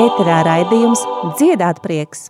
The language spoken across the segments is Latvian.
Ēterā raidījums Dziedāt prieks!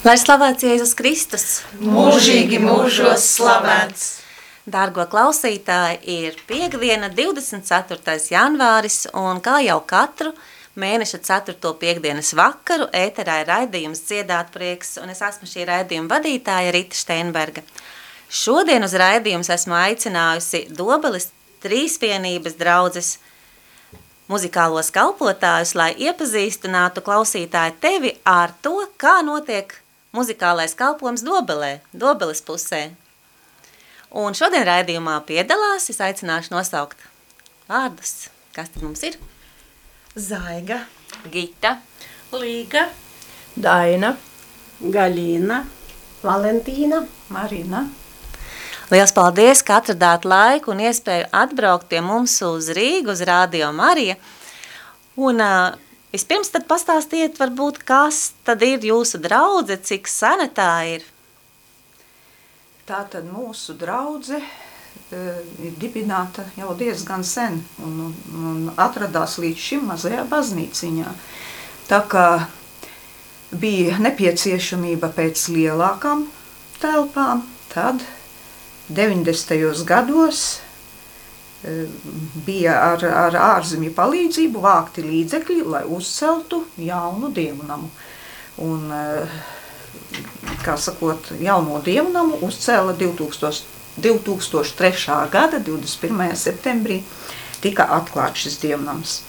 Lai slavēts Jēzus Kristus! Mūžīgi mūžos slavēts. Dārgo klausītāji, ir piekdiena, 24. janvāris, un kā jau katru mēneša 4. piekdienas vakaru ēterā ir raidījums Dziedāt prieks, un es esmu šī raidījuma vadītāja Rita Steinberga. Šodien uz raidījums esmu aicinājusi Dobelis trīsvienības draudzes muzikālos kalpotājus, lai iepazīstinātu klausītāju tevi ar to, kā notiek muzikālais kalpojums Dobelē, Dobeles pusē. Un šodien raidījumā piedalās, es aicināšu nosaukt vārdus. Kas tad mums ir? Zaiga, Gita, Līga, Daina, Gaļina, Valentīna, Marina. Liels paldies, ka atradāt laiku un iespēju atbraukt pie mums uz Rīgu, uz Rādio Marija. Un uh, vispirms tad pastāstiet, varbūt, kas tad ir jūsu draudze, cik sena tā ir? Tā tad mūsu draudze eh, ir dibināta jau diezgan sen un, un, un atradās līdz šim mazajā baznīciņā. Tā kā bija nepieciešamība pēc lielākām telpām, tad 90. gados bija ar, ar ārzemju palīdzību vākti līdzekļi, lai uzceltu jaunu dievnamu. Un, eh, kā sakot, jauno dievnamu uzcēla 2000, 2003. gada 21. septembrī tika atklāts šis dievnams.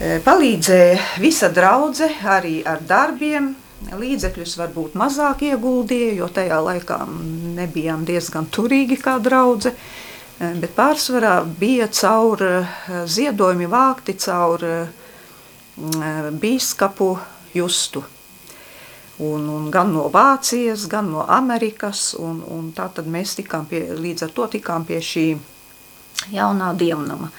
E, Palīdzēja visa draudze arī ar darbiem, līdzekļus varbūt mazāk ieguldīja, jo tajā laikā nebijām diezgan turīgi kā draudze, e, bet pārsvarā bija caur e, ziedojumi vākti caur e, bīskapu justu. Un, un gan no Vācijas, gan no Amerikas, un, un tā tad mēs tikām pie, līdz ar to tikām pie šī jaunā dievnama.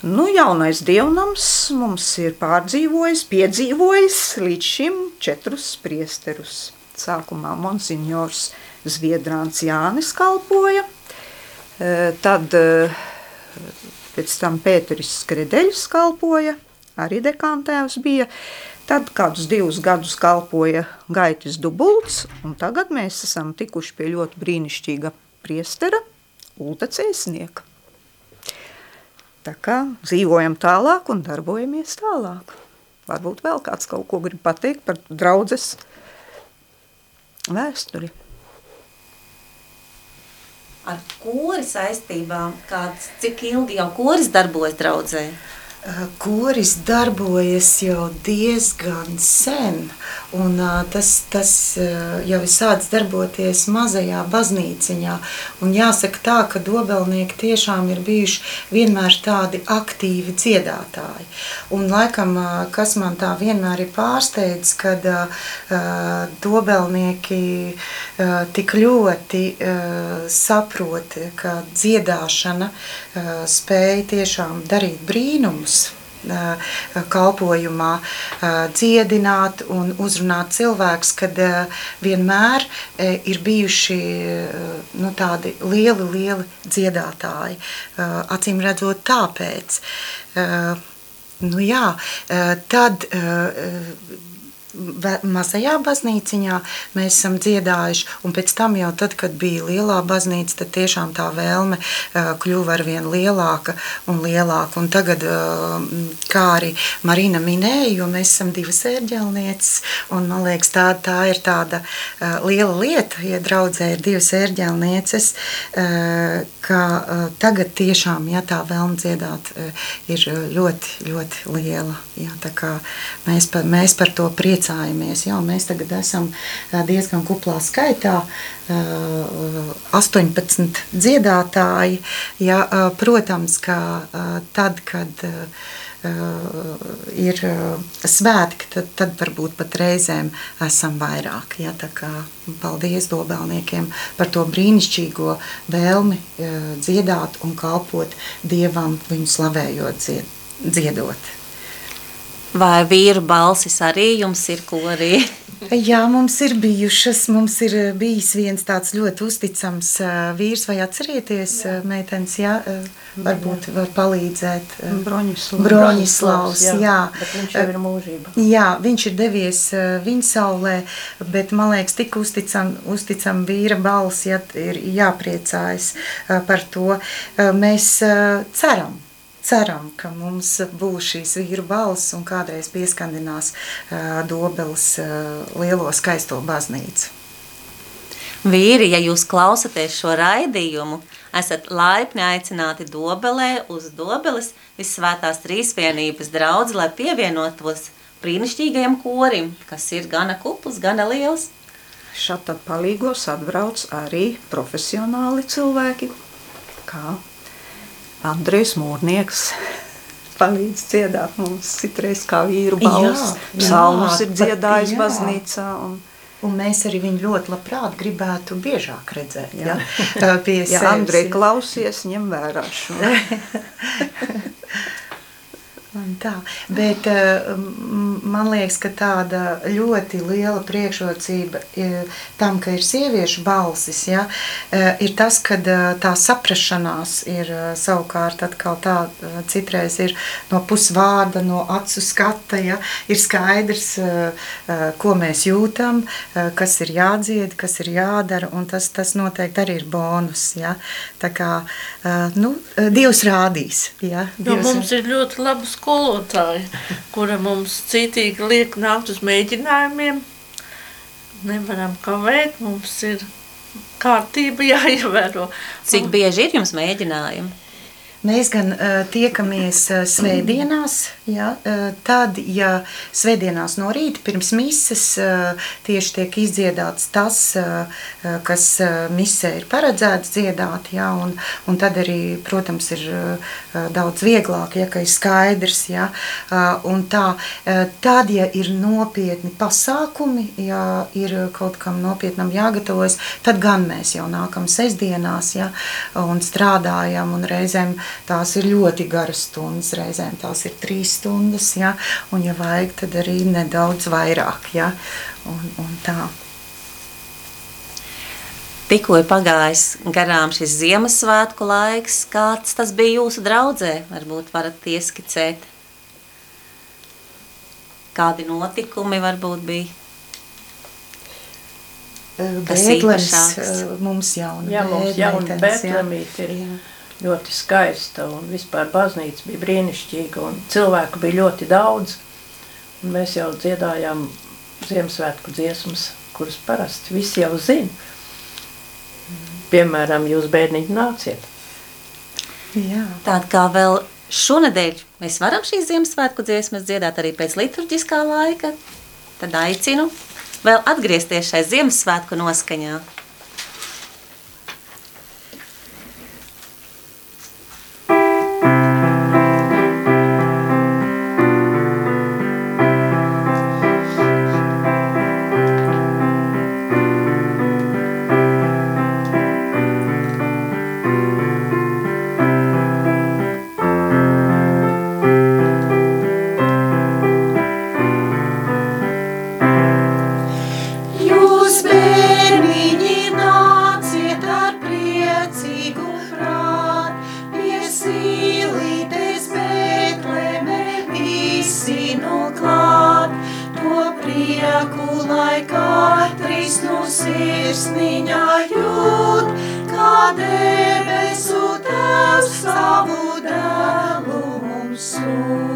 Nu, jaunais dievnams mums ir pārdzīvojis, piedzīvojis līdz šim četrus priesterus. Sākumā monsignors Zviedrāns Jānis kalpoja, tad e, pēc tam Pēteris Skredeļs kalpoja, arī dekantēvs bija. Tad kādus divus gadus kalpoja Gaitis Dubults, un tagad mēs esam tikuši pie ļoti brīnišķīga priestera Ulta Cēsnieka. Tā kā dzīvojam tālāk un darbojamies tālāk. Varbūt vēl kāds kaut ko grib pateikt par draudzes vēsturi. Ar kori saistībām, kāds, cik ilgi jau koris darbojas draudzē? Koris darbojas jau diezgan sen, un tas, tas jau ir sācis darboties mazajā baznīciņā. Un jāsaka tā, ka dobelnieki tiešām ir bijuši vienmēr tādi aktīvi dziedātāji. Un laikam, kas man tā vienmēr ir pārsteidz, kad dobelnieki tik ļoti saprot, ka dziedāšana spēja tiešām darīt brīnumus kalpojumā dziedināt un uzrunāt cilvēks, kad vienmēr ir bijuši nu, tādi lieli, lieli dziedātāji. Acīm redzot tāpēc. Nu jā, tad mazajā baznīciņā mēs esam dziedājuši, un pēc tam jau tad, kad bija lielā baznīca, tad tiešām tā vēlme uh, kļuva ar vien lielāka un lielāka. Un tagad, uh, kā arī Marina minēja, jo mēs esam divas ērģelnieces, un man liekas, tā, tā ir tāda uh, liela lieta, ja draudzē ir divas ērģelnieces, ka tagad tiešām, ja tā vēlme dziedāt, ir ļoti, ļoti liela. Ja, tā kā mēs par, mēs par to priecājamies priecājamies. Jā, mēs tagad esam diezgan kuplā skaitā. 18 dziedātāji. Jā, protams, ka tad, kad ir svētki, tad, tad varbūt pat reizēm esam vairāk. Ja, paldies Dobelniekiem par to brīnišķīgo vēlmi dziedāt un kalpot Dievam, viņu slavējot, dziedot. Vai vīru balsis arī jums ir korī? Jā, mums ir bijušas. Mums ir eh, bijis viens tāds ļoti uzticams uh, vīrs, vai atcerieties, uh, meitenes, jā, varbūt var palīdzēt. Broņislavs. Broņislavs, jā. jā. Bet viņš jau ir mūžība. Jā, viņš ir devies viņa saulē, bet man liekas, tik uzticam, uzticam vīra balss, ja ir jāpriecājas par to. Mēs ceram, ceram, ka mums būs šīs vīru balss un kādreiz pieskandinās Dobeles lielo skaisto baznīcu. Vīri, ja jūs klausaties šo raidījumu, esat laipni aicināti Dobelē uz Dobeles Visvētās Trīsvienības draudzi, lai pievienotos brīnišķīgajam korim, kas ir gana kupls, gana liels. Šata palīgos atbrauc arī profesionāli cilvēki, kā Andrejs Mūrnieks palīdz dziedāt mums citreiz kā vīru balss. Psalmus ir dziedājis jā. baznīcā. Un, Un mēs arī viņu ļoti labprāt gribētu biežāk redzēt. Jā, jā. pie ja Andrej klausies, ņem vērā šo. Tā, bet eh, man liekas, ka tāda ļoti liela priekšrocība tam, ka ir sieviešu balsis, ja, eh, ir tas, ka eh, tā saprašanās ir savukārt atkal tā, citreiz ir no pusvārda, no acu skata, ja, ir skaidrs, ko mēs jūtam, kas ir jādzied, kas ir jādara, un tas, tas noteikti arī ir bonus, ja. Tā kā, nu, Dievs rādīs, ja. Dievs jo mums ir ļoti labas skolotāja, kura mums citīgi liek nākt uz mēģinājumiem. Nevaram kavēt, mums ir kārtība jāievēro. Cik bieži ir jums mēģinājumi? Mēs gan uh, tiekamies uh, svētdienās, ja, uh, tad, ja svētdienās no rīta pirms mises uh, tieši tiek izdziedāts tas, uh, kas uh, misē ir paredzēts dziedāt, ja, un, un tad arī, protams, ir uh, daudz vieglāk, ja, ka ir skaidrs, ja, uh, un tā, uh, tad, ja ir nopietni pasākumi, ja ir kaut kam nopietnam jāgatavojas, tad gan mēs jau nākam sestdienās, ja, un strādājam, un reizēm tās ir ļoti garas stundas, reizēm tās ir trīs stundas, ja, un ja vajag, tad arī nedaudz vairāk, ja, un, un tā. Tikko ir pagājis garām šis Ziemassvētku laiks. Kāds tas bija jūsu draudzē? Varbūt varat ieskicēt. Kādi notikumi varbūt bija? Bēglenes, īpašāks? eh, mums jauna Jā, mums jauna. Betlemīte ir Jā. Ļoti skaista un vispār baznīca bija brīnišķīga un cilvēku bija ļoti daudz. Un mēs jau dziedājām Ziemassvētku dziesmas, kuras parasti visi jau zina. Piemēram, jūs bērniņi nāciet. Jā. Tāda kā vēl šonadēļ mēs varam šīs Ziemassvētku dziesmas dziedāt arī pēc liturģiskā laika, tad aicinu vēl atgriezties šai Ziemassvētku noskaņā. Katrs no sirsniņā jūt, kā debesu tevs savu dēlu mums sūt.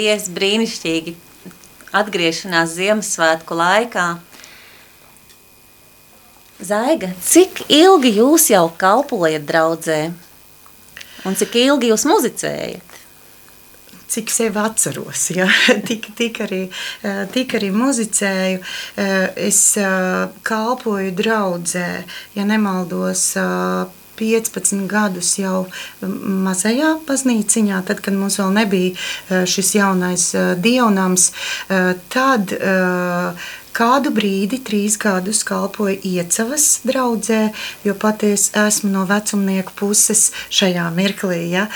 Paldies, brīnišķīgi! Atgriešanās Ziemassvētku laikā. Zaiga, cik ilgi jūs jau kalpojat draudzē? Un cik ilgi jūs muzicējat? cik sevi atceros. Ja? Tik, tik, arī, eh, tik arī muzicēju. Eh, Es eh, kalpoju draudzē, ja nemaldos. Eh, 15 gadus jau mazajā baznīciņā, tad, kad mums vēl nebija eh, šis jaunais eh, dievnams, eh, tad kādu brīdi, trīs gadus kalpoju iecavas draudzē, jo patiesi esmu no vecumnieku puses šajā mirklī. Ja?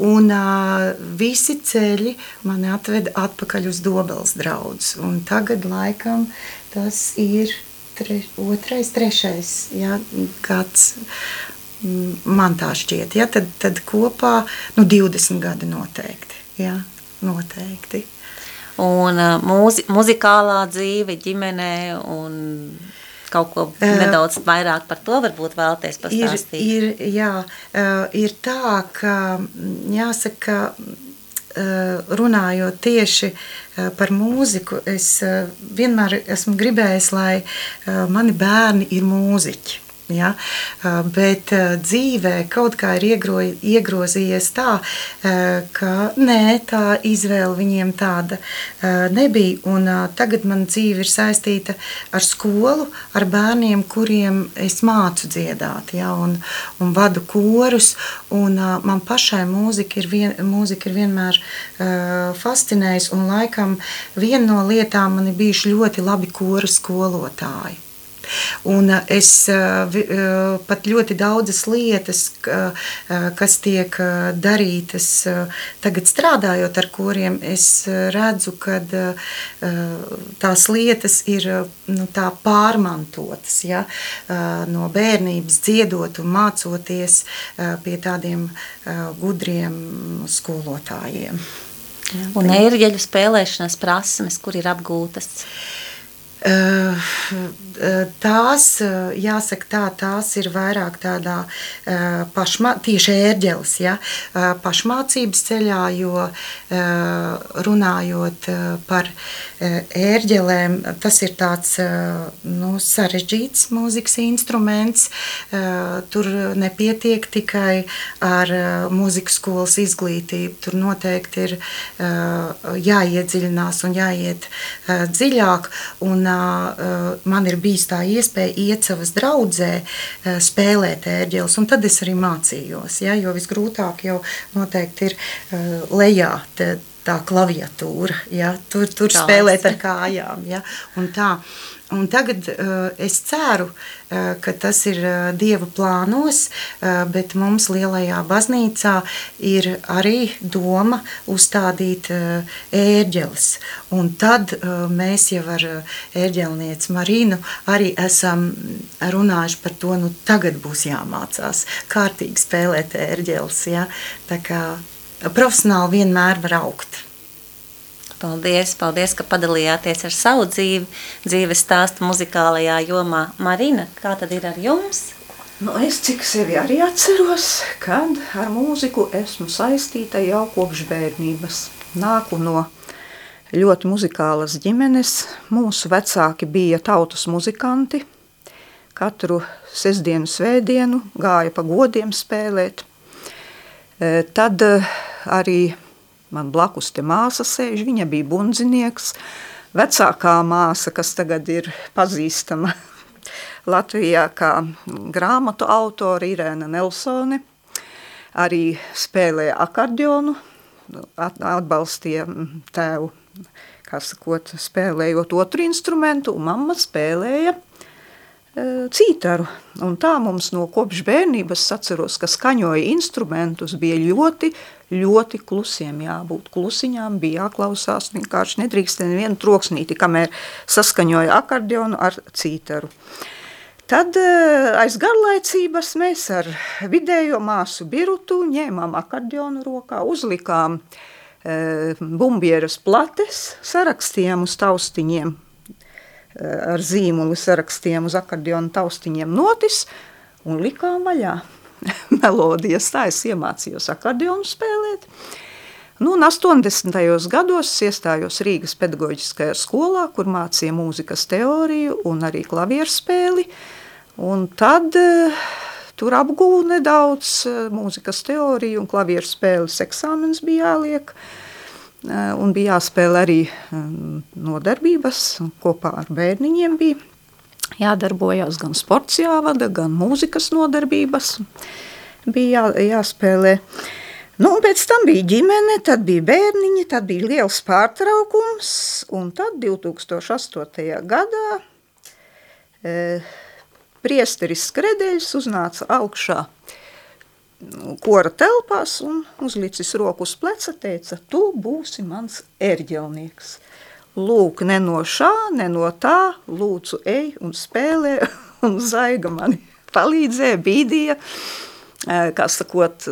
Un uh, visi ceļi mani atveda atpakaļ uz Dobeles draudz. Un tagad laikam tas ir tre, otrais, trešais ja? gads. Mm, Man tā šķiet, ja? tad, tad kopā nu, 20 gadi noteikti. Ja? noteikti. Un uh, mūzi, muzikālā dzīve ģimenē un kaut ko Eh, nedaudz vairāk par to varbūt vēlties ir, pastāstīt. ir, jā, eh, ir tā, ka mm, jāsaka, eh, runājot tieši eh, par mūziku, es eh, vienmēr esmu gribējis, lai eh, mani bērni ir mūziķi. Ja? Bet dzīvē kaut kā ir iegro, iegrozījies tā, ka nē, tā izvēle viņiem tāda nebija. Un tagad man dzīve ir saistīta ar skolu, ar bērniem, kuriem es mācu dziedāt ja? un, un vadu korus. Un man pašai mūzika ir, vien, mūzika ir vienmēr fascinējusi. Un laikam viena no lietām man ir bijuši ļoti labi koru skolotāji. Un eh, es eh, eh, pat ļoti daudzas lietas, kas tiek darītas tagad strādājot ar kuriem, es redzu, ka tās lietas ir nu, tā pārmantotas ja? no bērnības dziedot un mācoties pie tādiem gudriem skolotājiem. Un ērģeļu spēlēšanas prasmes, kur ir apgūtas? Uh, Tās, jāsaka tā, tās ir vairāk tādā pašmā, tieši ērģeles, ja, pašmācības ceļā, jo runājot par ērģelēm, tas ir tāds nu, sarežģīts mūzikas instruments. Tur nepietiek tikai ar mūzikas skolas izglītību. Tur noteikti ir jāiedziļinās un jāiet dziļāk. Un, man ir bijis tā iespēja iet savas draudzē, spēlēt ērģeles, un tad es arī mācījos. Ja, jo visgrūtāk jau noteikti ir lejā. Te, tā klaviatūra, ja, tur, tur spēlēt ar kājām. Ja, tā. Un tagad uh, es ceru, uh, ka tas ir uh, Dieva plānos, uh, bet mums lielajā baznīcā ir arī doma uzstādīt uh, ērģeles. Un tad uh, mēs jau ar uh, ērģelnieci Marīnu arī esam runājuši par to, nu tagad būs jāmācās kārtīgi spēlēt ērģeles. Ja? Tā kā profesionāli vienmēr var augt. Paldies, paldies, ka padalījāties ar savu dzīvi, dzīves stāstu muzikālajā jomā. Marina, kā tad ir ar jums? Nu, es cik sevi arī atceros, kad ar mūziku esmu saistīta jau kopš bērnības. Nāku no ļoti muzikālas ģimenes. Mūsu vecāki bija tautas muzikanti. Katru sestdienu, svētdienu gāja pa godiem spēlēt. E, tad e, arī Man blakus te māsa sēž, viņa bija bundzinieks. Vecākā māsa, kas tagad ir pazīstama Latvijā kā grāmatu autora Irēna Nelsone, arī spēlēja akordionu, atbalstīja tēvu, kā sakot, spēlējot otru instrumentu, un mamma spēlēja cītaru. Un tā mums no kopš bērnības atceros, ka skaņoja instrumentus bija ļoti, ļoti klusiem jābūt. Klusiņām bija jāklausās, vienkārši nedrīkst nevienu troksnīti, kamēr saskaņoja akordionu ar cītaru. Tad aiz garlaicības mēs ar vidējo māsu Birutu ņēmām akordionu rokā, uzlikām e, bumbieras plates, sarakstījām uz taustiņiem ar zīmolu sarakstiem uz akordionu taustiņiem notis un likām vaļā melodijas. Tā es iemācījos akordionu spēlēt. Nu, un 80. gados iestājos Rīgas pedagoģiskajā skolā, kur mācīja mūzikas teoriju un arī klavieru spēli. Un tad uh, tur apgūnu nedaudz uh, mūzikas teoriju un klavieru spēles eksāmens bija jāliek. Eh, un bija jāspēlē arī mm, nodarbības kopā ar bērniņiem bija jādarbojās gan sports jāvada, gan mūzikas nodarbības bija jā, jāspēlē. Nu, un pēc tam bija ģimene, tad bija bērniņi, tad bija liels pārtraukums, un tad 2008. gadā e, priesteris Skredeļs uznāca augšā kora telpās un uzlicis roku uz pleca, teica, tu būsi mans ērģelnieks. Lūk, ne no šā, ne no tā, lūdzu ej un spēlē, un zaiga mani palīdzēja, bīdīja, kā sakot,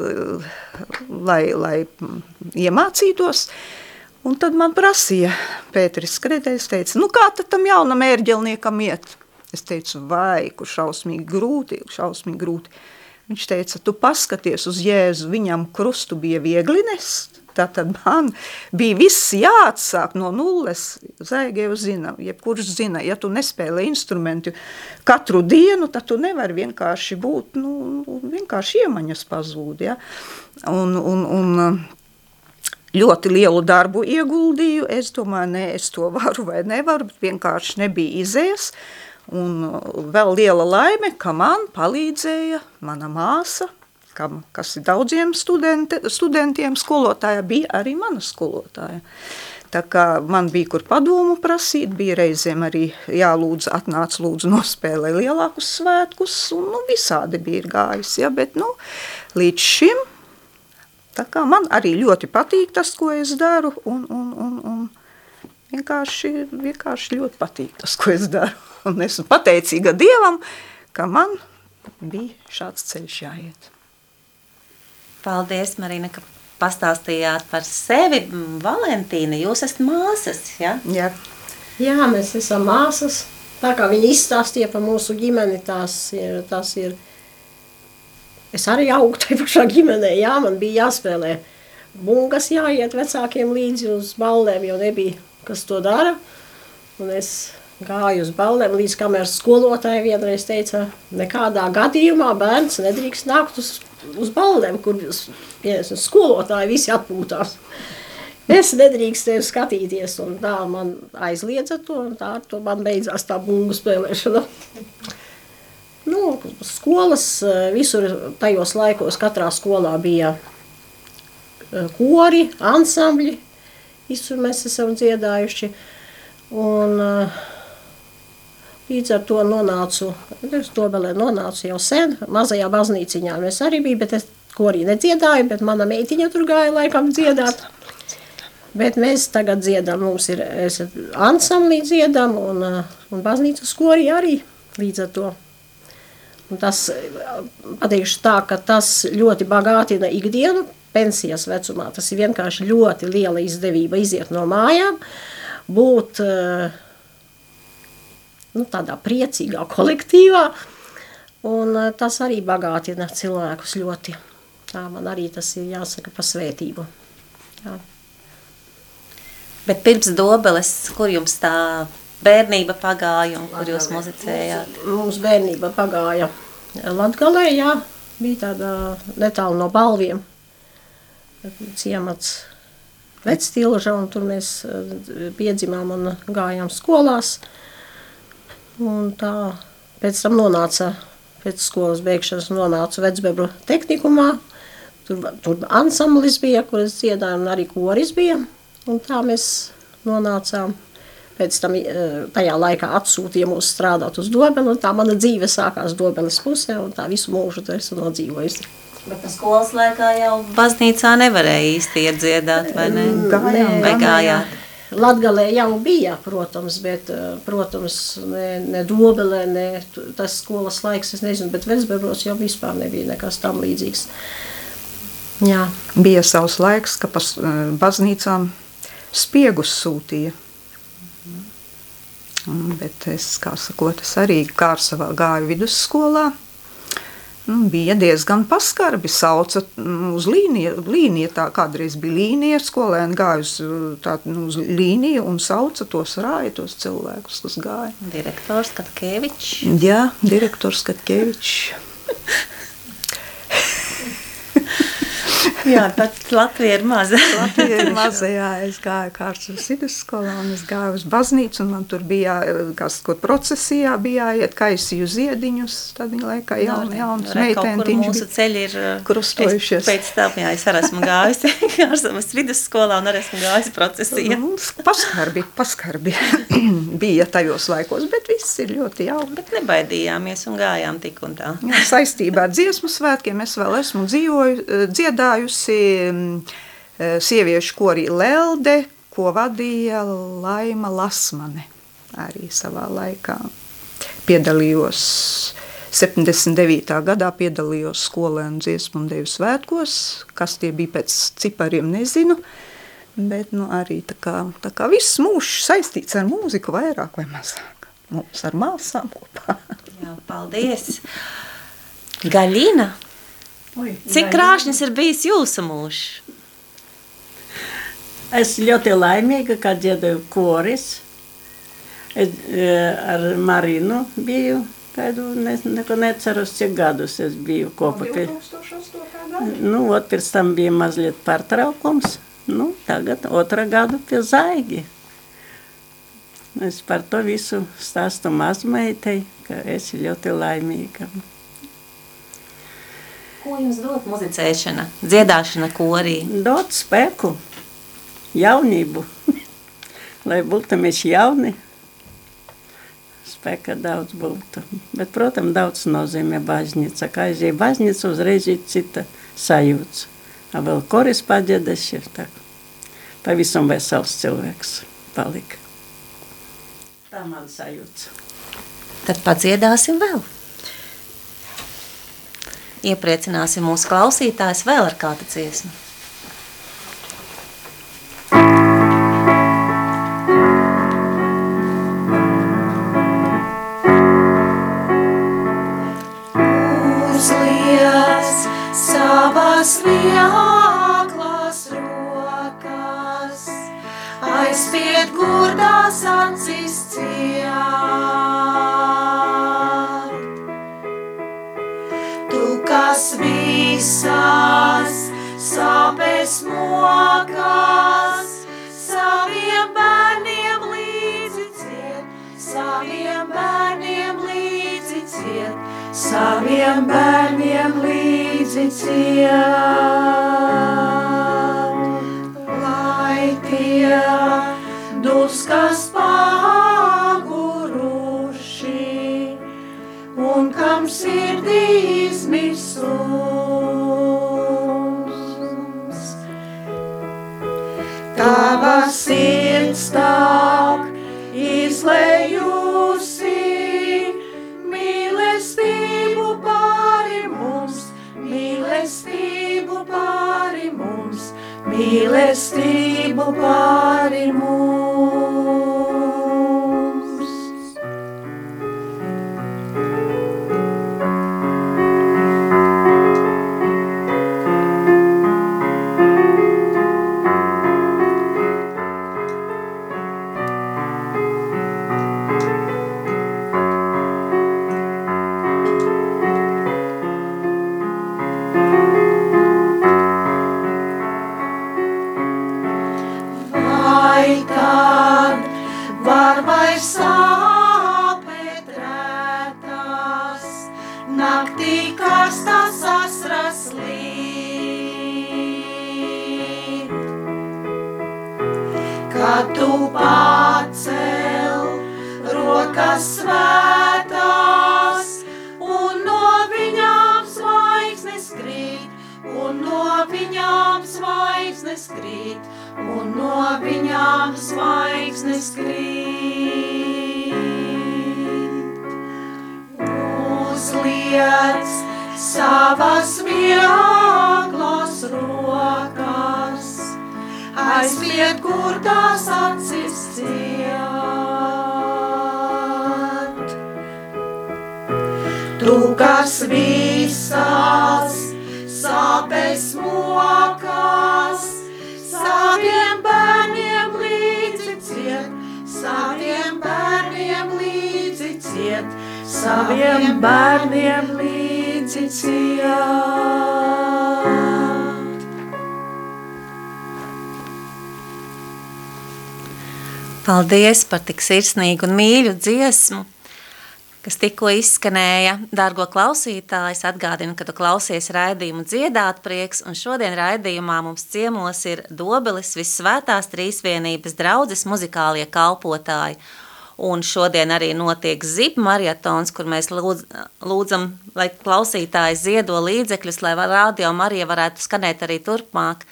lai, lai iemācītos. Un tad man prasīja, Pēteris Skredējs teica, nu kā tad tam jaunam ērģelniekam iet? Es teicu, vai, kur šausmīgi grūti, šausmīgi grūti. Viņš teica, tu paskaties uz Jēzu, viņam krustu bija viegli nest, Tātad man bija viss jāatsāk no nulles. Zaiga jau zina, jebkurš zina, ja tu nespēlē instrumentu katru dienu, tad tu nevari vienkārši būt, nu, nu vienkārši iemaņas pazūd, ja? Un, un, un ļoti lielu darbu ieguldīju, es domāju, ne, es to varu vai nevaru, bet vienkārši nebija izējas. Un vēl liela laime, ka man palīdzēja mana māsa, kam, kas ir daudziem studenti, studentiem skolotāja, bija arī mana skolotāja. Tā kā man bija kur padomu prasīt, bija reizēm arī jālūdz, atnāc lūdzu nospēlē lielākus svētkus, un nu, visādi bija gājis, ja, bet nu, līdz šim, tā kā man arī ļoti patīk tas, ko es daru, un, un, un, un vienkārši, vienkārši ļoti patīk tas, ko es daru, un esmu pateicīga Dievam, ka man bija šāds ceļš jāiet. Paldies, Marina, ka pastāstījāt par sevi. Valentīna, jūs esat māsas, ja? Jā. Jā, mēs esam māsas. Tā kā viņi izstāstīja par mūsu ģimeni, tas ir, tas ir, es arī augu tajā pašā ģimenē, jā, man bija jāspēlē bungas jāiet vecākiem līdzi uz ballēm, jo nebija, kas to dara. Un es gāju uz ballēm, līdz kamēr skolotāja vienreiz teica, nekādā gadījumā bērns nedrīkst nākt uz uz ballēm, kur ja, skolotāji visi atpūtās. Es nedrīkstēju skatīties, un tā man aizliedza to, un tā ar to man beidzās tā bungu spēlēšana. Nu, skolas eh, visur tajos laikos katrā skolā bija eh, kori, ansambļi, visur mēs esam dziedājuši, un uh, Līdz ar to nonācu, es dobelē nonācu jau sen, mazajā baznīciņā mēs arī bija, bet es korī nedziedāju, bet mana meitiņa tur gāja laikam dziedāt. Bet mēs tagad dziedam, mums ir ansamblī dziedam un, un baznīcas korī arī līdz ar to. Un tas, pateikšu tā, ka tas ļoti bagātina ikdienu pensijas vecumā. Tas ir vienkārši ļoti liela izdevība iziet no mājām, būt uh, nu, tādā priecīgā kolektīvā. Un eh, tas arī bagātina cilvēkus ļoti. Tā man arī tas ir jāsaka par svētību. Jā. Bet pirms dobeles, kur jums tā bērnība pagāja un kur jūs muzicējāt? Mums bērnība pagāja Latgalē, jā, bija tāda netālu no balviem. Ciemats Vectilža, un tur mēs eh, piedzimām un gājām skolās. Uh, Un tā pēc tam nonāca, pēc skolas beigšanas nonāca Vecbebru tehnikumā. Tur, tur ansamblis bija, kur es dziedāju, un arī koris bija. Un tā mēs nonācām. Pēc tam eh, tajā laikā atsūtīja mūs strādāt uz Dobeli, un tā mana dzīve sākās Dobeles pusē, un tā visu mūžu tu esmu nodzīvojusi. Bet skolas laikā jau baznīcā nevarēja īsti iedziedāt, vai ne? Gājām, vai gājāt? Latgalē jau bija, protams, bet, eh, protams, ne, ne dobelē, ne tas skolas laiks, es nezinu, bet Vecbebros jau vispār nebija nekas tam līdzīgs. Jā. Bija savs laiks, ka pa eh, baznīcām spiegus sūtīja. Bet es, kā sakot, es arī Kārsavā gāju vidusskolā, bija diezgan paskarbi. Sauca nu, uz līniju, līniju tā kādreiz bija līnija, skolēni gāja uz, tā, nu, uz līniju un sauca tos rāja, tos cilvēkus, kas gāja. Direktors Katkevičs. Jā, direktors Katkevičs. jā, pat Latvija ir maza. Latvija ir maza, jā. Es gāju Kārtas vidusskolā un es gāju uz baznīcu un man tur bija, kas, ko procesijā bija jāiet, kaisīju ziediņus, tad viņa laikā jaun, jaunas meitentiņš. Mūsu ceļi ir krustojušies. Es pēc tam, jā, es arī esmu gājusi Kārtas vidusskolā un arī esmu gājusi procesijā. Nu, paskarbi, paskarbi bija tajos laikos, bet viss ir ļoti jauki. Bet nebaidījāmies un gājām tik un tā. Jā, saistībā ar dziesmu svētkiem es vēl esmu dzīvoju, dziedājusi bijusi mm, e, sieviešu korī Lelde, ko vadīja Laima Lasmane arī savā laikā. Piedalījos 79. gadā piedalījos skolēnu dziesmu un devu svētkos, kas tie bija pēc cipariem nezinu, bet nu arī tā kā, tā kā viss mūžs saistīts ar mūziku vairāk vai mazāk. Mums ar māsām kopā. Jā, paldies! Gaļina! Oi, Cik krāšņs ir bijis jūsu mūžs? Es ļoti laimīga, ka dziedoju koris. Es e, ar Marinu biju kādu, ne, neko neceros, cik gadus es biju kopā. Pie, 2008. gada. nu, ot, pēc tam bija mazliet pārtraukums. Nu, tagad otrā gada pie zaigi. Es par to visu stāstu mazmeitei, ka esi ļoti laimīga. Ko jums dod muzicēšana, dziedāšana korī? Dot spēku, jaunību, lai būtu mēs jauni. Spēka daudz būtu. Bet, protams, daudz nozīmē baznīca. Kā aiziet baznīca, uzreiz ir cita sajūta. A vēl koris paģedes ir tā. Pavisam vesels cilvēks palika. Tā man sajūta. Tad padziedāsim vēl. Iepriecināsim mūsu klausītājs vēl ar kādu dziesmu. Uzliec savas vieglas rokas, aizspied gurdās acis saviem bērniem līdzi ciet. Lai tie duskas paguruši, un kam sirdī izmisums. Tava sirds tāk mīlestību pāri mums. Pacel rokas svētās, un no viņām zvaigznes krīt, un no viņām zvaigznes krīt, un no viņām zvaigznes krīt. Uzliec savas vieglas aizliet, kur tās acis ciet. Tu, kas visās sāpes mokas, saviem bērniem līdzi ciet, saviem bērniem līdzi ciet, saviem bērniem līdzi ciet. Paldies par tik sirsnīgu un mīļu dziesmu, kas tikko izskanēja. Dārgo klausītājs, atgādinu, ka tu klausies raidījumu dziedāt prieks, un šodien raidījumā mums ciemos ir Dobelis Vissvētās Trīsvienības draudzes muzikālie kalpotāji. Un šodien arī notiek zip marietons, kur mēs lūdz, lūdzam, lai klausītāji ziedo līdzekļus, lai radio Marija varētu skanēt arī turpmāk.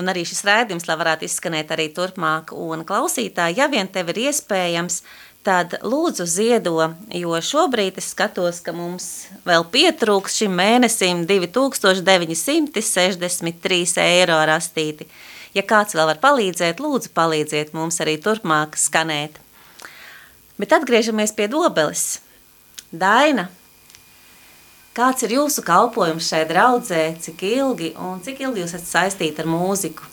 Un arī šis rēdījums, lai varētu izskanēt arī turpmāk. Un klausītāji, ja vien tev ir iespējams, tad lūdzu ziedo, jo šobrīd es skatos, ka mums vēl pietrūks šim mēnesim 2963 eiro rastīti. Ja kāds vēl var palīdzēt, lūdzu palīdziet mums arī turpmāk skanēt. Bet atgriežamies pie dobeles. Daina, kāds ir jūsu kalpojums šai draudzē, cik ilgi un cik ilgi jūs esat saistīti ar mūziku?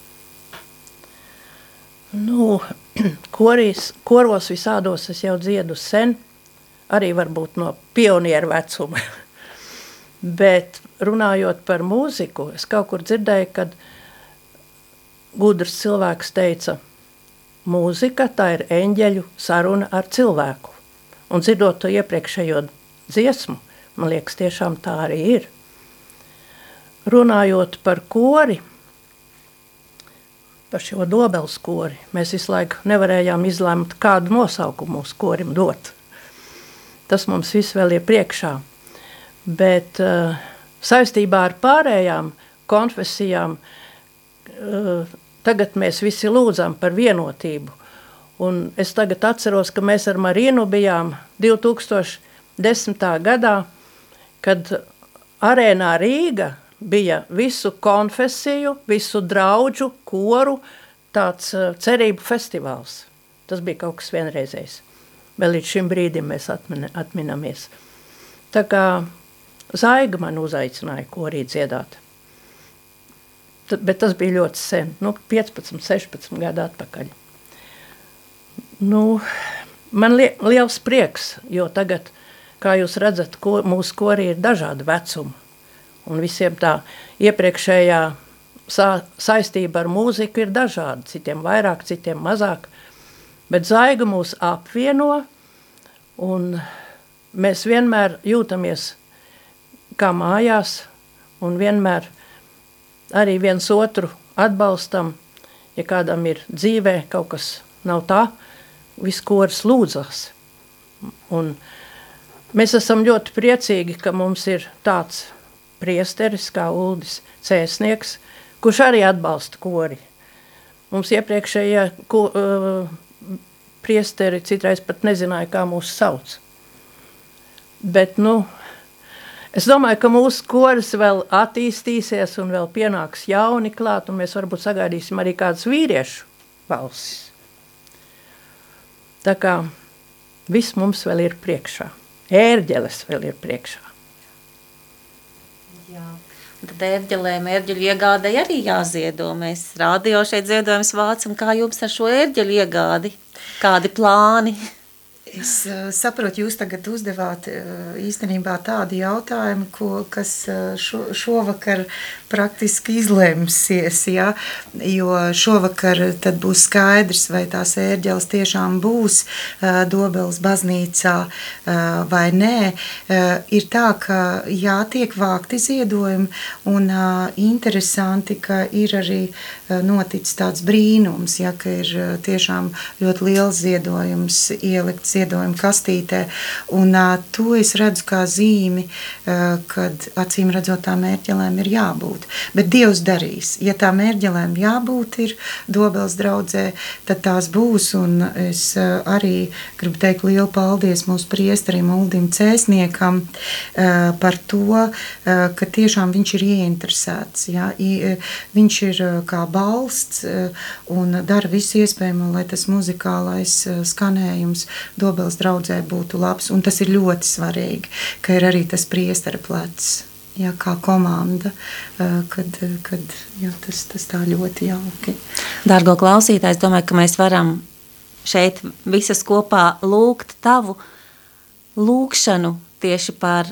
Nu, korīs, koros visādos es jau dziedu sen, arī varbūt no pionieru vecuma. Bet runājot par mūziku, es kaut kur dzirdēju, kad gudrs cilvēks teica, mūzika tā ir eņģeļu saruna ar cilvēku. Un dzirdot to iepriekšējo dziesmu, man liekas, tiešām tā arī ir. Runājot par kori, par šo dobels kori, mēs visu laiku nevarējām izlemt, kādu nosaukumu mūsu korim dot. Tas mums viss vēl ir priekšā. Bet uh, saistībā ar pārējām konfesijām uh, tagad mēs visi lūdzam par vienotību. Un es tagad atceros, ka mēs ar Marīnu bijām 2010. gadā, kad arēnā Rīga bija visu konfesiju, visu draudžu, koru tāds uh, cerību festivāls. Tas bija kaut kas vienreizējs. Vēl līdz šim brīdim mēs atmin, atminamies. Tā kā Zaiga man uzaicināja korī dziedāt. T bet tas bija ļoti sen, nu 15, 16 gadu atpakaļ. Nu, man li liels prieks, jo tagad, kā jūs redzat, ko, mūsu korī ir dažādi vecumi. Un visiem tā iepriekšējā sa saistība ar mūziku ir dažāda, citiem vairāk, citiem mazāk, bet zaiga mūs apvieno, un mēs vienmēr jūtamies kā mājās, un vienmēr arī viens otru atbalstam, ja kādam ir dzīvē kaut kas nav tā, viss kors lūdzas. Un mēs esam ļoti priecīgi, ka mums ir tāds priesteris, kā Uldis Cēsnieks, kurš arī atbalsta kori. Mums iepriekšējie ko, uh, priesteri citreiz pat nezināja, kā mūs sauc. Bet, nu, es domāju, ka mūsu koris vēl attīstīsies un vēl pienāks jauni klāt, un mēs varbūt sagaidīsim arī kādas vīriešu balsis. Tā kā viss mums vēl ir priekšā. Ērģeles vēl ir priekšā. Un tad ērģelēm, ērģeļu iegādai arī jāziedo. Mēs rādio šeit ziedojums vācam, kā jums ar šo ērģeļu iegādi? Kādi plāni? Es uh, saprotu, jūs tagad uzdevāt uh, īstenībā tādu jautājumu, ko, kas uh, šo, šovakar praktiski izlemsies, ja? jo šovakar būs skaidrs, vai tās ērģeles tiešām būs Dobeles baznīcā vai nē. Ir tā, ka jā, tiek vākti ziedojumi, un interesanti, ka ir arī noticis tāds brīnums, ja, ir uh, tiešām ļoti liels ziedojums ielikts ziedojumu kastītē. Un, uh, to es redzu kā zīmi, kad acīm redzot, tām mērķelēm ir jābūt. Bet Dievs darīs. Ja tām mērķelēm jābūt ir dobels draudzē, tad tās būs. Un es arī gribu teikt lielu paldies mūsu priesterim Uldim Cēsniekam par to, ka tiešām viņš ir ieinteresēts. Ja? Viņš ir kā balsts un dara visu iespējamo, lai tas muzikālais skanējums Dobels draudzē būtu labs. Un tas ir ļoti svarīgi, ka ir arī tas priestara plecs. Jā, kā komanda, kad, kad jā, tas, tas tā ļoti jauki. Dārgo klausītāji, es domāju, ka mēs varam šeit visas kopā lūgt tavu lūkšanu tieši par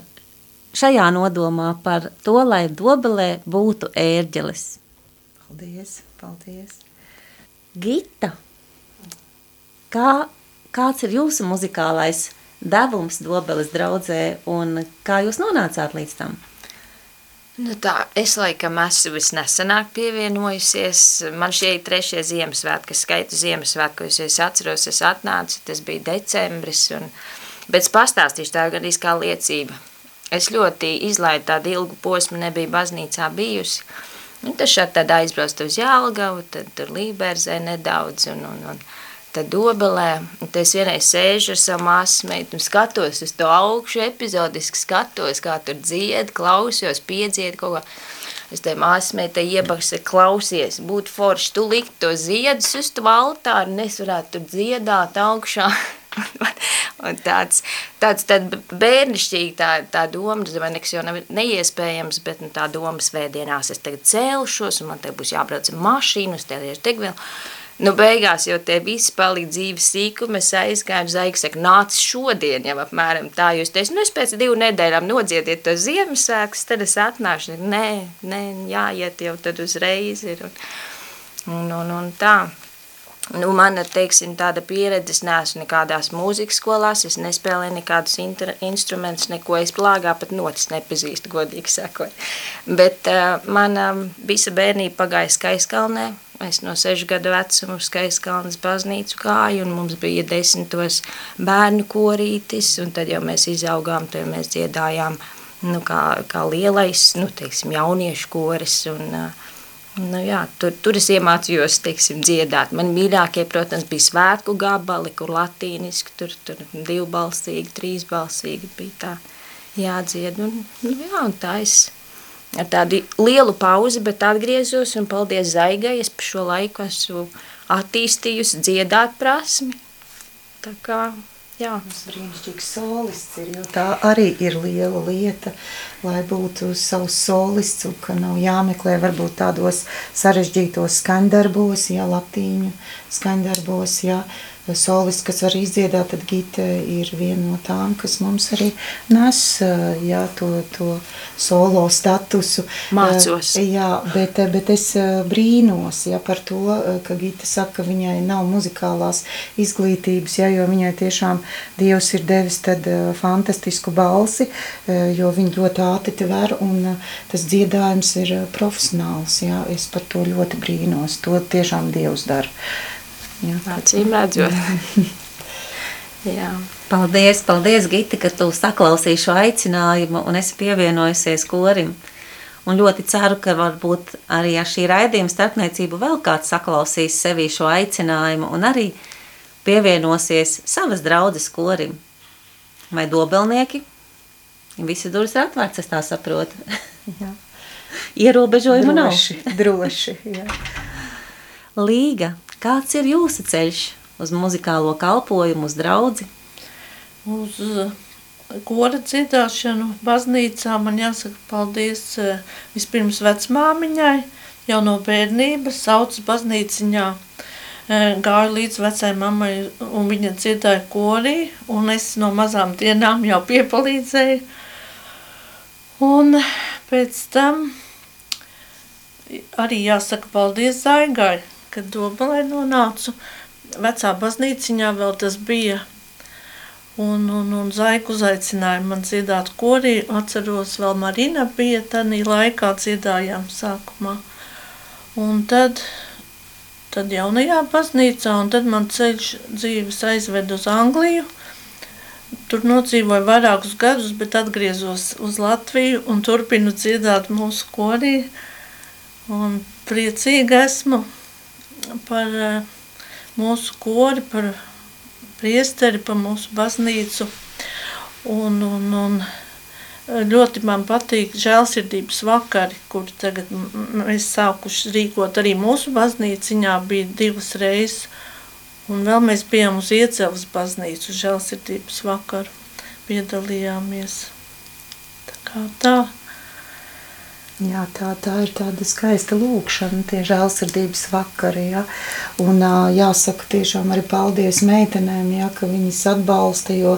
šajā nodomā, par to, lai dobelē būtu ērģeles. Paldies, paldies. Gita, kā Kāds ir jūsu muzikālais devums Dobeles draudzē un kā jūs nonācāt līdz tam? Nu tā, es laikam esmu visnesenāk pievienojusies. Man šie ir trešie Ziemassvētki, kas skaitu Ziemassvētkos. Es atceros, es atnācu, tas bija decembris. Un, bet es pastāstīšu tā gan kā liecība. Es ļoti izlaidu tādu ilgu posmu, nebija baznīcā bijusi. Un tas šādi tad aizbrauc uz Jālgavu, tad tur Līberzē nedaudz un, un, un tad dobelē, un tad es vienreiz sēžu ar savu māsmeitu un skatos uz to augšu, epizodiski skatos, kā tur dzied, klausos, piedzied kaut ko. Es te māsmeitai iebaksa klausies, būtu forši, tu likt to ziedus uz to altāru, un es varētu tur dziedāt augšā. un tāds, tāds tad bērnišķīgi tā, tā doma, es domāju, nekas jau nav neiespējams, bet nu, tā doma svētdienās es tagad cēlušos, un man te būs jābrauc ar mašīnu, uz tēliešu degvielu. Nu, beigās jau tie visi palika dzīves sīkumi, es aizgāju, Zaiga saka, nāc šodien jau apmēram tā, jūs teicat, nu, es pēc divu nedēļām nodziediet to Ziemassvētkus, tad es atnāšu, nē, nē, jāiet jau tad uzreiz ir, un, un, un, un tā. Nu, man ir, teiksim, tāda pieredze, es neesmu nekādās mūzikas skolās, es nespēlēju nekādus instrumentus, neko es plāgā pat notis nepazīstu, godīgi sakot. Bet uh, mana visa bērnība pagāja Skaiskalnē, es no sešu gadu vecumu uz Skaiskalnas baznīcu gāju, un mums bija desmitos bērnu korītis, un tad jau mēs izaugām, tad mēs dziedājām, nu, kā, kā lielais, nu, teiksim, jauniešu koris, un uh, Nu, jā, tur, tur es iemācījos teiksim, dziedāt. Man mīļākie, protams, bija svētku gabali, kur latīniski, tur, tur divbalsīgi, trīsbalsīgi bija tā jādzied. Un, nu, jā, un tā es ar tādu lielu pauzi, bet atgriezos un paldies Zaigai, es pa šo laiku esmu attīstījusi dziedāt prasmi. Tā kā Jā. Mums brīnišķīgs solists ir, jo tā arī ir liela lieta, lai būtu savs solists, un ka nav jāmeklē varbūt tādos sarežģītos skaņdarbos, ja latīņu skaņdarbos, ja, solists, kas var izdziedāt, tad Gita ir viena no tām, kas mums arī nes jā, to, to solo statusu. Mācos. Jā, bet, bet es brīnos jā, par to, ka Gita saka, ka viņai nav muzikālās izglītības, jā, jo viņai tiešām Dievs ir devis tad fantastisku balsi, jo viņa ļoti ātri te ver, un tas dziedājums ir profesionāls. Jā, es par to ļoti brīnos. To tiešām Dievs dara. Jā, Acīm redzot. Jā. Paldies, paldies, Gita, ka tu saklausīji šo aicinājumu un esi pievienojusies korim. Un ļoti ceru, ka varbūt arī ar šī raidījuma starpniecību vēl kāds saklausīs sevī šo aicinājumu un arī pievienosies savas draudzes korim. Vai dobelnieki? Visi durvis ir atvērts, es tā saprotu. jā. Ierobežojumu droši, nav. droši, jā. Līga, Kāds ir jūsu ceļš uz muzikālo kalpojumu, uz draudzi? Uz uh, kora dziedāšanu baznīcā man jāsaka paldies uh, vispirms vecmāmiņai, jau no bērnības sauc baznīciņā uh, gāju līdz vecai mammai un viņa dziedāja korī, un es no mazām dienām jau piepalīdzēju. Un pēc tam arī jāsaka paldies Zaigai, kad Dobelē nonācu, vecā baznīciņā vēl tas bija, un, un, un Zaiku uzaicināja man dziedāt korī, atceros, vēl Marina bija tanī laikā dziedājām sākumā, un tad, tad jaunajā baznīcā, un tad man ceļš dzīves aizved uz Angliju, Tur nodzīvoju vairākus gadus, bet atgriezos uz Latviju un turpinu dziedāt mūsu korī. Un priecīga esmu, par eh, mūsu kori, par priesteri, par mūsu baznīcu. Un, un, un eh, ļoti man patīk žēlsirdības vakari, kur tagad mēs sākuši rīkot arī mūsu baznīciņā, bija divas reizes. Un vēl mēs bijām uz iecevas baznīcu žēlsirdības vakaru, piedalījāmies. Tā kā tā. Jā, tā, tā ir tāda skaista lūkšana, tie žēlsirdības vakari, ja? un jāsaka tiešām arī paldies meitenēm, ja, ka viņas atbalsta, jo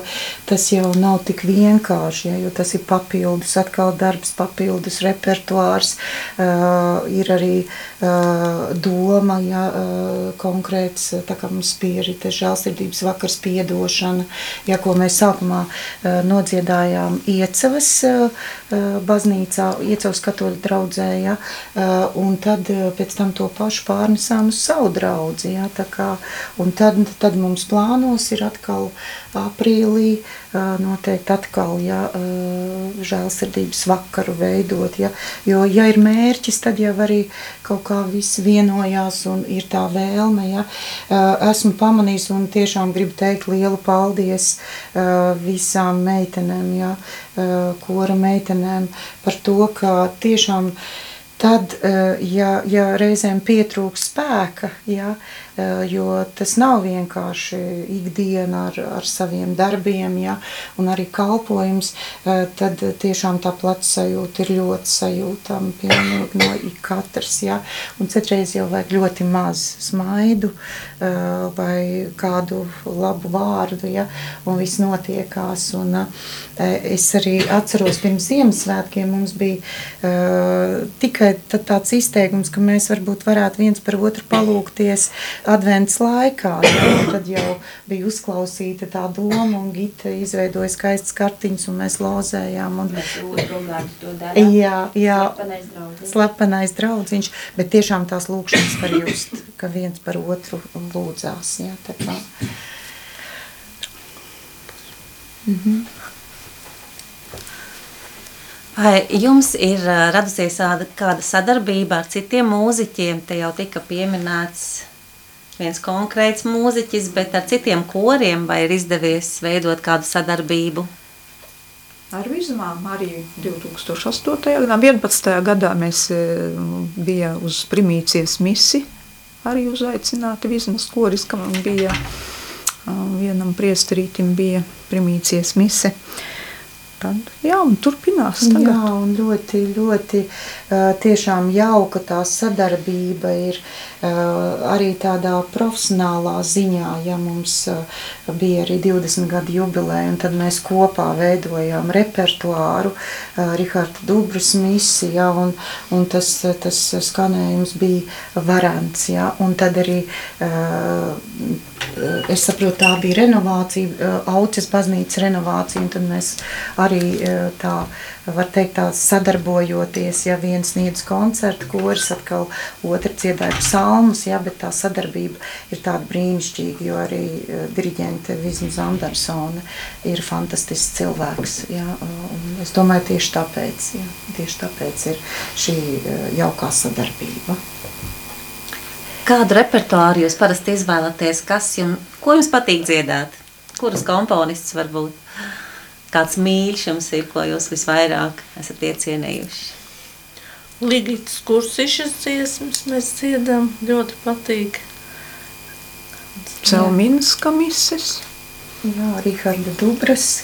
tas jau nav tik vienkārši, ja, tas ir papildus, atkal darbs, papildus repertuārs, uh, ir arī uh, doma, ja, uh, konkrēts, tas žēlsirdības vakars piedošana, ja, ko mēs sākumā uh, nodziedājām Iecavas uh, baznīcā, Iecavas katoļu katoļu draudzē, ja, un tad pēc tam to pašu pārnesām uz savu draudzi, ja, tā kā, un tad, tad mums plānos ir atkal aprīlī noteikti atkal, ja, žēlsirdības vakaru veidot, ja, jo, ja ir mērķis, tad jau arī kaut kā viss vienojās un ir tā vēlme, ja, esmu pamanījis un tiešām gribu teikt lielu paldies visām meitenēm, ja, kora meitenēm par to, ka tiešām Tad, eh, ja, ja reizēm pietrūks spēka, ja, eh, jo tas nav vienkārši ikdiena ar, ar saviem darbiem, ja, un arī kalpojums, tad tiešām tā plats sajūta ir ļoti sajūtama pilnīgi no katras, ja, un citreiz jau vajag ļoti maz smaidu vai kādu labu vārdu, ja, un viss notiekās, un es arī atceros pirms Ziemassvētkiem mums bija tikai tāds izteikums, ka mēs varbūt varētu viens par otru palūkties advents laikā. Jā, tad jau bija uzklausīta tā doma, un Gita izveidoja skaistas kartiņas, un mēs lozējām. Un... Jā, jā. Slepenais draudziņš. Slepenais draudziņš, bet tiešām tās lūkšanas var just, ka viens par otru lūdzās. Jā, tā kā. Mhm. Vai jums ir radusies kāda sadarbība ar citiem mūziķiem? Te jau tika pieminēts viens konkrēts mūziķis, bet ar citiem koriem vai ir izdevies veidot kādu sadarbību? Ar Vizmām arī 2008. gadā, 11. gadā mēs bija uz primīcijas misi, arī uzaicināti Vizmas koris, kam bija vienam priesterītim bija primīcijas mise. Uh, Tad, jā, un turpinās. Tagad. Jā, un ļoti, ļoti tiešām jauka tā sadarbība ir arī tādā profesionālā ziņā. Ja mums bija arī 20 gadu jubileja, un tad mēs kopā veidojām repertuāru Riharda Dubras misija, un, un tas, tas skanējums bija varants. Ja, un tad arī es saprotu, tā bija renovācija, Auces baznīcas renovācija, un tad mēs arī tā, var teikt, tā sadarbojoties, ja viens sniedz koncertu koris, atkal otru dziedāja psalmus, ja, bet tā sadarbība ir tāda brīnišķīga, jo arī diriģente Vizma Zandarsone ir fantastisks cilvēks, ja, un es domāju tieši tāpēc, ja, tieši tāpēc ir šī jaukā sadarbība. Kādu repertuāru jūs parasti izvēlaties? Kas jums, ko jums patīk dziedāt? Kurus komponists varbūt? Kāds mīļš jums ir, ko jūs visvairāk esat iecienējuši? Ligits kursišas dziesmas mēs dziedam, ļoti patīk. Celminska mises. Jā, Riharda Dubras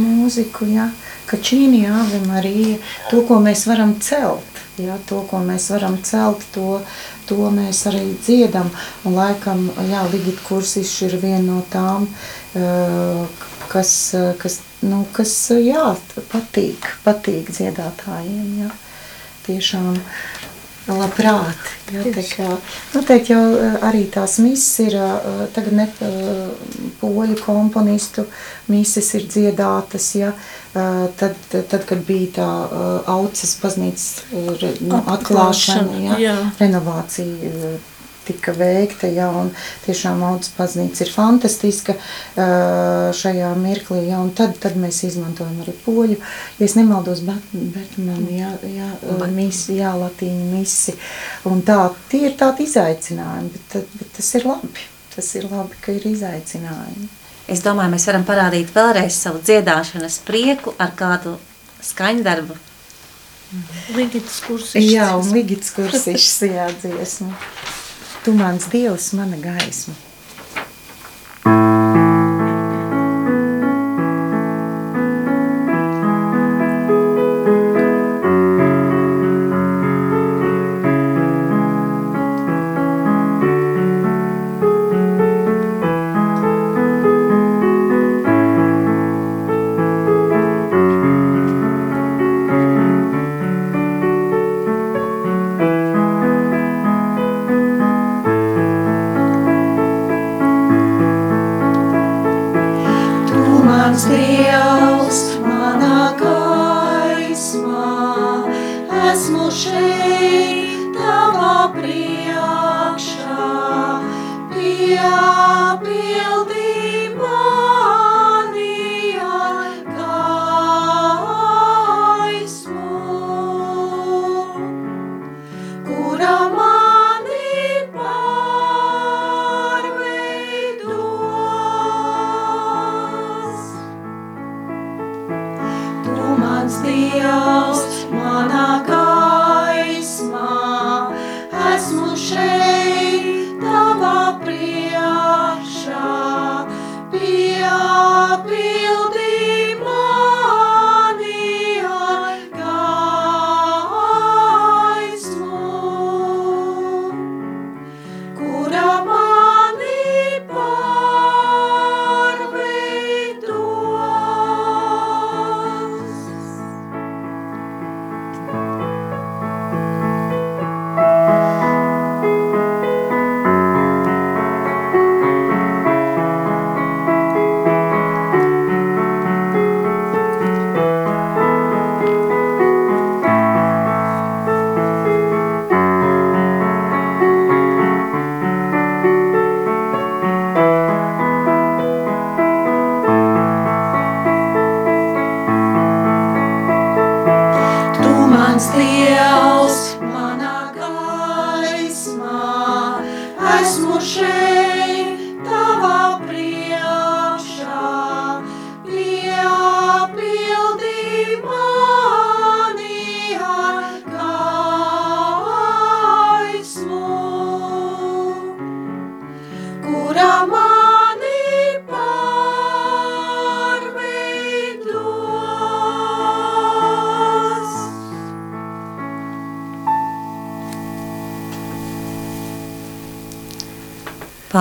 mūziku, jā. Kačīni, Ave Marija, to, ko mēs varam celt, jā, to, ko mēs varam celt, to, to mēs arī dziedam. Un laikam, jā, Ligita Kursišs ir viena no tām, kas, kas, nu, kas jā, patīk, patīk dziedātājiem. Jā. Tiešām labprāt. Jā, teikt, noteikti jau arī tās mises ir, tagad ne poļu komponistu mises ir dziedātas, ja, tad, tad, kad bija tā auces baznīcas nu, atklāšana, ja, renovācija tika veikta, ja, un tiešām audzes baznīca ir fantastiska šajā mirklī, ja, un tad, tad mēs izmantojam arī poļu, ja es nemaldos, Bertman, jā, jā, misi, jā, latīņu misi, un tā, tie ir tādi izaicinājumi, bet, bet tas ir labi, tas ir labi, ka ir izaicinājumi. Es domāju, mēs varam parādīt vēlreiz savu dziedāšanas prieku ar kādu skaņdarbu. Ligits kursišs. Jā, un ligits kursišs, jā, dziesmu. Tu mans Dievs, mana gaisma. Mans Dievs,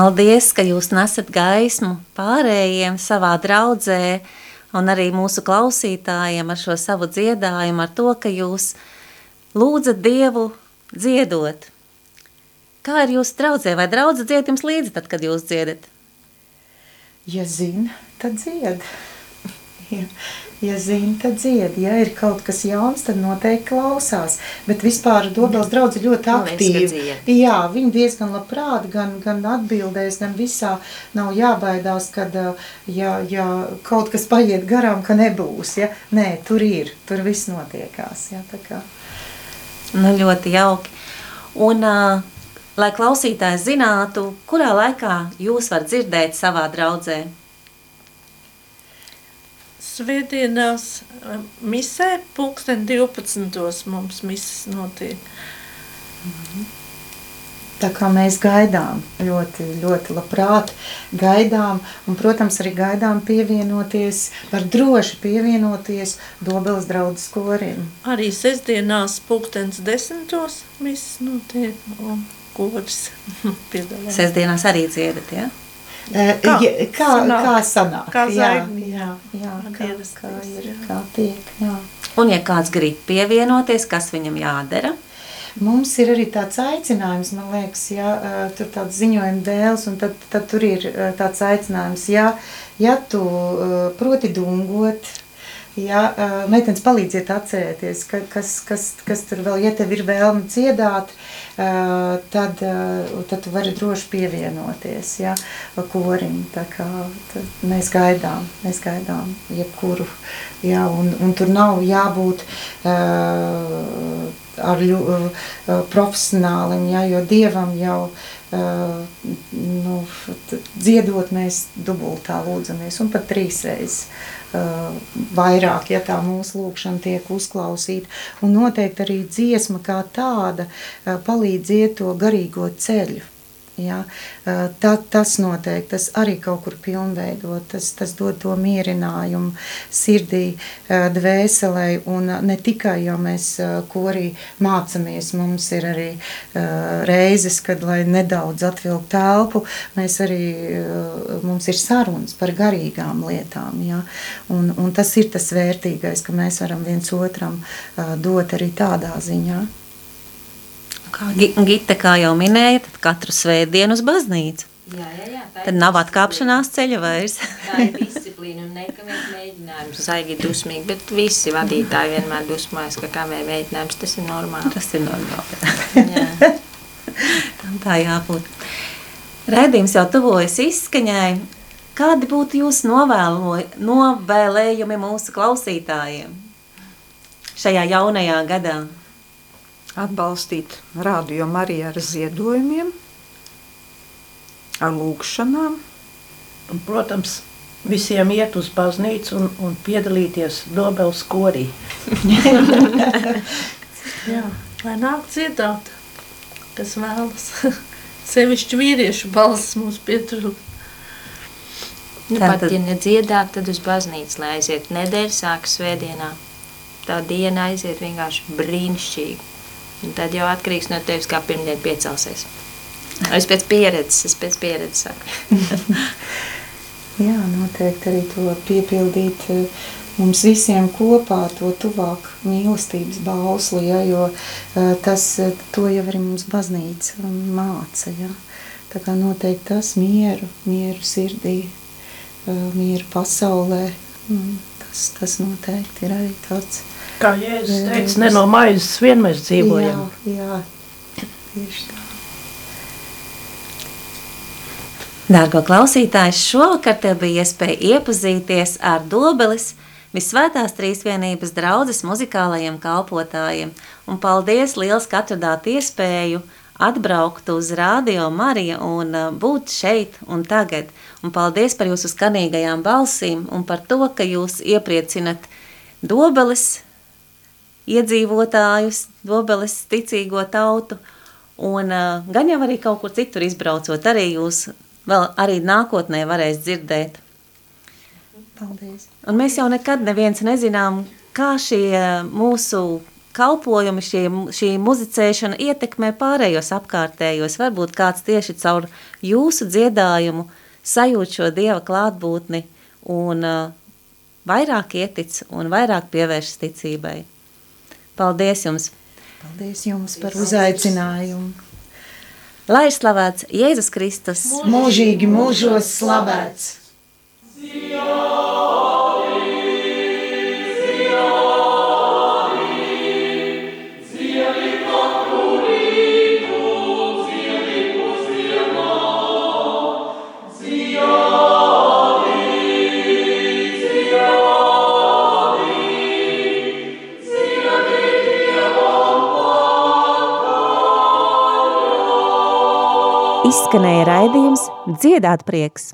Paldies, ka jūs nesat gaismu pārējiem savā draudzē un arī mūsu klausītājiem ar šo savu dziedājumu, ar to, ka jūs lūdzat Dievu dziedot. Kā ir jūsu draudzē? Vai draudze dzied jums līdzi tad, kad jūs dziedat? Ja zina, tad dzied. Ja, ja zina, tad dzied. Ja ir kaut kas jauns, tad noteikti klausās. Bet vispār Dobels draudze ļoti Galvenais, ka aktīvi. Jā, viņi diezgan labprāt gan, gan atbildēs, gan visā nav jābaidās, kad uh, ja, ja kaut kas paiet garām, ka nebūs. Ja? Nē, tur ir, tur viss notiekās. Ja? Tā kā. Nu, ļoti jauki. Un, uh, lai klausītājs zinātu, kurā laikā jūs var dzirdēt savā draudzē? Svētdienās eh, misē pulksten 12. mums misas notiek. Tā kā mēs gaidām, ļoti, ļoti labprāt gaidām, un, protams, arī gaidām pievienoties, var droši pievienoties Dobeles draudzes korim. Arī sestdienās pulkstens 10. misas notiek un koris piedalās. Sestdienās arī dziedat, ja? Kā ja- kā, sanāk? kā sanāk? Kā jā, zvaigznes. jā, jā, kā, kā ir, jā. kā tiek, jā. Un, ja kāds grib pievienoties, kas viņam jādara? Mums ir arī tāds aicinājums, man liekas, ja tur tāds ziņojuma dēls, un tad, tad tur ir tāds aicinājums, ja, ja tu proti dungot, ja eh, meitenes palīdziet atcerēties, ka, kas, kas, kas tur vēl, ja tev ir vēlme dziedāt, eh, tad, eh, tad tu vari droši pievienoties, ja, korim, tā kā mēs gaidām, mēs gaidām jebkuru, ja, un, un tur nav jābūt ar ļu, profesionālim, ja, jo Dievam jau nu, dziedot mēs dubultā lūdzamies, un pat trīsreiz uh, vairāk, ja tā mūsu lūkšana tiek uzklausīta. Un noteikti arī dziesma kā tāda palīdz iet to garīgo ceļu. Ja, tā, tas noteikti, tas arī kaut kur pilnveido, tas, tas dod to mierinājumu sirdī, dvēselē, un ne tikai, jo mēs korī mācamies, mums ir arī reizes, kad, lai nedaudz atvilkt telpu, mēs arī, mums ir sarunas par garīgām lietām, ja, un, un tas ir tas vērtīgais, ka mēs varam viens otram dot arī tādā ziņā. Kā Gi- Gita, kā jau minēja, tad katru svētdienu uz baznīcu. Jā, jā, jā. Tad nav atkāpšanās ceļa vairs. Tā ir disciplīna un nekavēt mēģinājums. Saigi dusmīgi, bet visi vadītāji vienmēr dusmojas, ka kavē mēģinājums. Tas ir normāli. Tas ir normāli. Jā. Tam tā jābūt. Rēdījums jau tuvojas izskaņai. Kādi būtu jūsu novēlo, novēlējumi mūsu klausītājiem šajā jaunajā gadā? Atbalstīt radio Mariju ar ziedojumiem, ar lūgšanām. Un, protams, visiem iet uz baznīcu un, un piedalīties Dobels korī. Jā, lai nāk dziedāt, kas vēlas. Sevišķi vīriešu balss mums pietrūk. Nu, Tā pat, tad- ja nedziedāt, tad uz baznīcu, lai aiziet nedēļa sākas svētdienā. Tā diena aiziet vienkārši brīnišķīgi. Un tad jau atkarīgs no tevis, kā pirmdien piecelsies. Es pēc pieredzes, es pēc pieredzes saku. Jā, noteikti arī to piepildīt eh, mums visiem kopā, to tuvāk mīlestības bausli, ja, jo eh, tas, eh, to jau arī mums baznīca māca. Ja. Tā kā noteikti tas mieru, mieru sirdī, mieru pasaulē, mm, tas, tas noteikti ir arī tāds. Kā Jēzus teica, ne no maizes vien mēs dzīvojam. Jā, jā, tieši tā. Dārgo klausītājs, šovakar tev bija iespēja iepazīties ar Dobeles Visvētās trīsvienības draudzes muzikālajiem kalpotājiem, un paldies liels, ka atradāt iespēju atbraukt uz Rādio Mariju un uh, būt šeit un tagad. Un paldies par jūsu skanīgajām balsīm un par to, ka jūs iepriecinat dobeles iedzīvotājus, dobeles ticīgo tautu, un uh, gan jau arī kaut kur citur izbraucot, arī jūs vēl arī nākotnē varēs dzirdēt. Paldies. Un mēs jau nekad neviens nezinām, kā šie mūsu kalpojumi, šie, šī muzicēšana ietekmē pārējos apkārtējos. Varbūt kāds tieši caur jūsu dziedājumu sajūt šo Dieva klātbūtni un uh, vairāk ietic un vairāk pievēršas ticībai. Paldies jums! Paldies jums par uzaicinājumu. Lai slavēts Jēzus Kristus! Mūžīgi mūžos slavēts! Izskanēja raidījums Dziedāt prieks!